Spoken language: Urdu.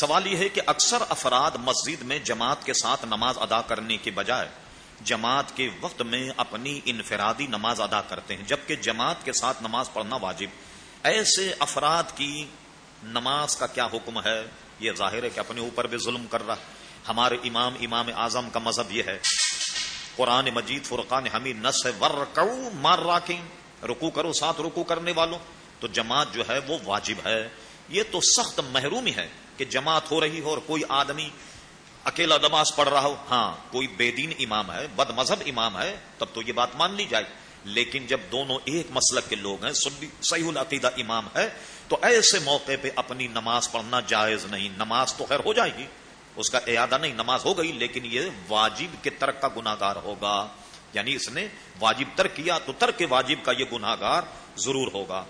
سوال یہ ہے کہ اکثر افراد مسجد میں جماعت کے ساتھ نماز ادا کرنے کے بجائے جماعت کے وقت میں اپنی انفرادی نماز ادا کرتے ہیں، جبکہ جماعت کے ساتھ نماز پڑھنا واجب۔ ایسے افراد کی نماز کا کیا حکم ہے؟ یہ ظاہر ہے کہ اپنے اوپر بھی ظلم کر رہا۔ ہمارے امام امام اعظم کا مذہب یہ ہے۔ قرآن مجید فرقان حمید، نس ہے ور مار راکیں رکو کرو، ساتھ رکو کرنے والوں۔ تو جماعت جو ہے وہ واجب ہے۔ یہ تو سخت محرومی ہے کہ جماعت ہو رہی ہو اور کوئی آدمی اکیلا نماز پڑھ رہا ہو۔ ہاں کوئی بے دین امام ہے، بد مذہب امام ہے، تب تو یہ بات مان لی جائے۔ لیکن جب دونوں ایک مسلک کے لوگ ہیں صحیح العقیدہ امام ہے، تو ایسے موقع پہ اپنی نماز پڑھنا جائز نہیں۔ نماز تو خیر ہو جائے گی، اس کا ارادہ نہیں، نماز ہو گئی، لیکن یہ واجب کے ترک کا گناگار ہوگا۔ یعنی اس نے واجب ترک کیا، تو ترک واجب کا یہ گناگار ضرور ہوگا۔